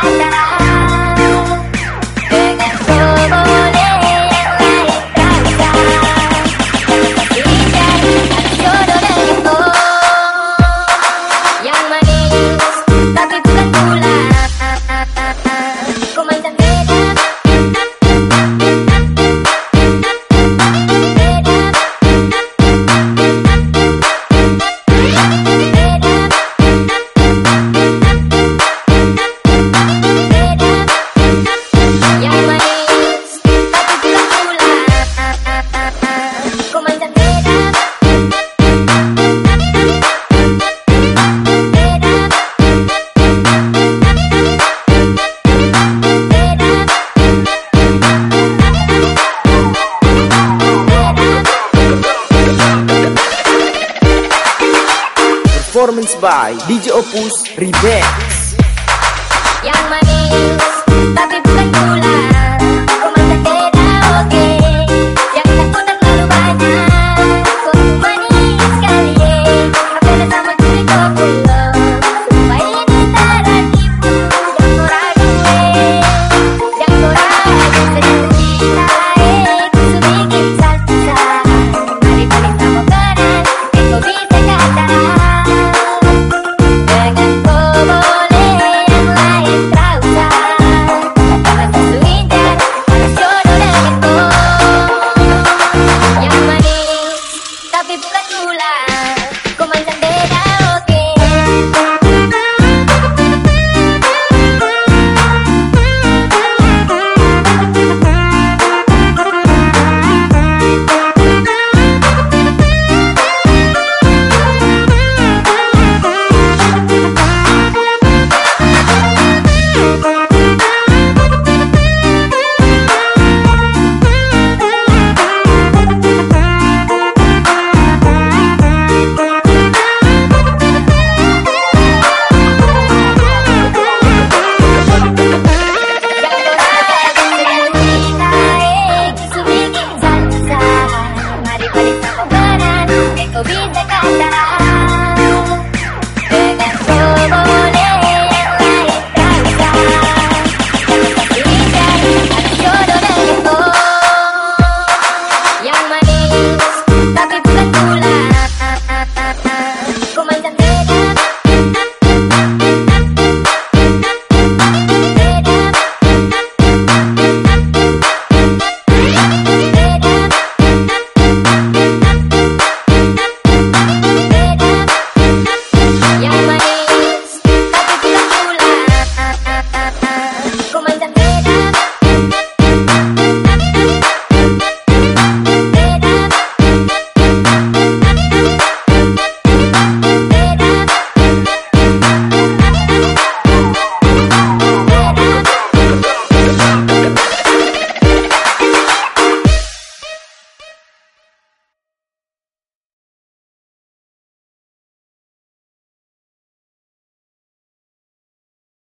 I'll performance by DJ Opus Remix. Yang be the kind